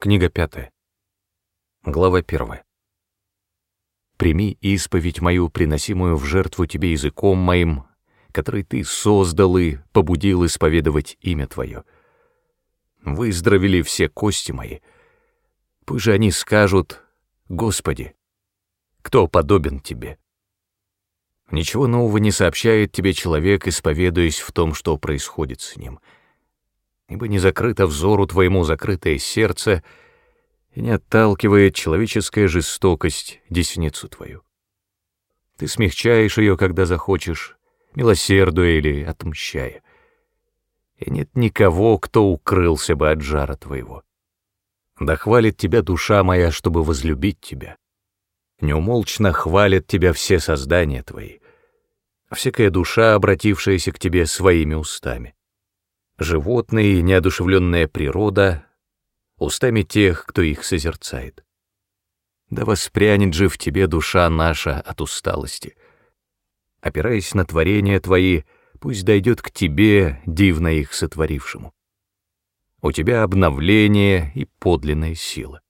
Книга пятая. Глава первая. Прими исповедь мою, приносимую в жертву тебе языком моим, который ты создал и побудил исповедовать имя твое. Выздоровели все кости мои. Пусть же они скажут, Господи, кто подобен тебе? Ничего нового не сообщает тебе человек, исповедуясь в том, что происходит с ним — ибо не закрыто взору твоему закрытое сердце, и не отталкивает человеческая жестокость десницу твою. Ты смягчаешь ее, когда захочешь, милосердуя или отмщая. И нет никого, кто укрылся бы от жара твоего. Да хвалит тебя душа моя, чтобы возлюбить тебя. Неумолчно хвалят тебя все создания твои, всякая душа, обратившаяся к тебе своими устами животные и неодушевленная природа устами тех, кто их созерцает. Да воспрянет же в тебе душа наша от усталости. Опираясь на творения твои, пусть дойдет к тебе, дивно их сотворившему. У тебя обновление и подлинная сила.